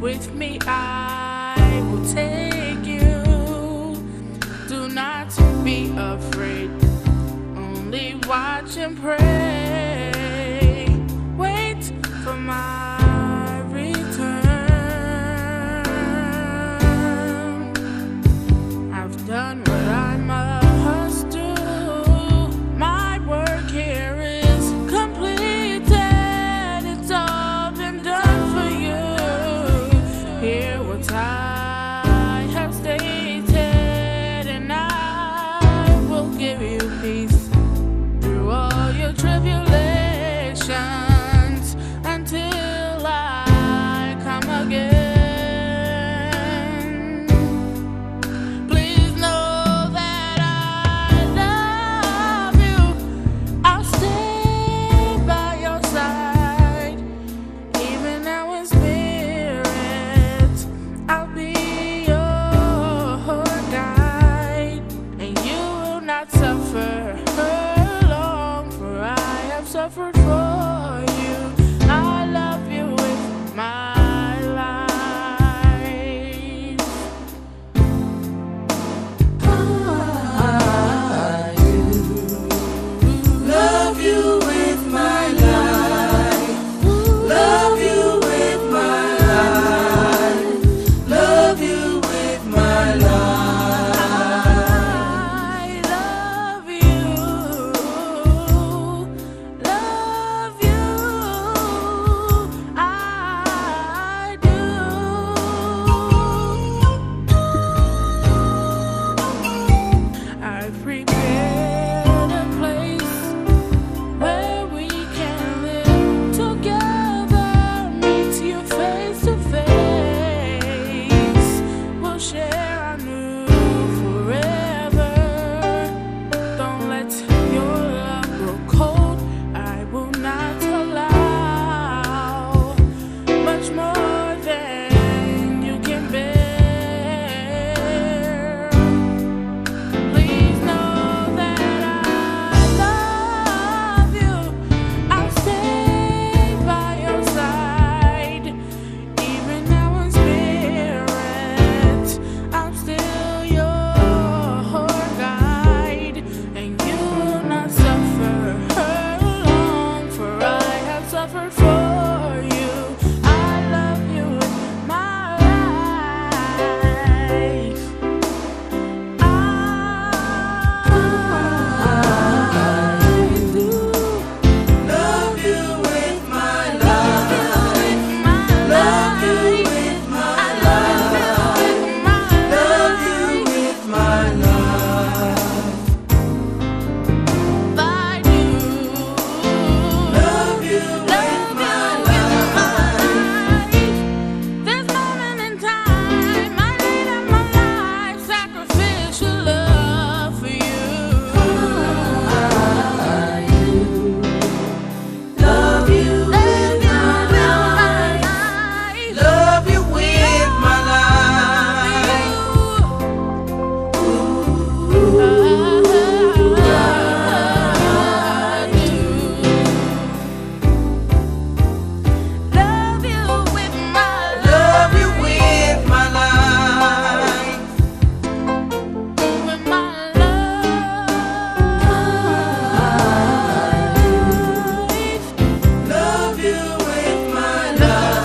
With me, I will take you. Do not be afraid, only watch and pray. here. love.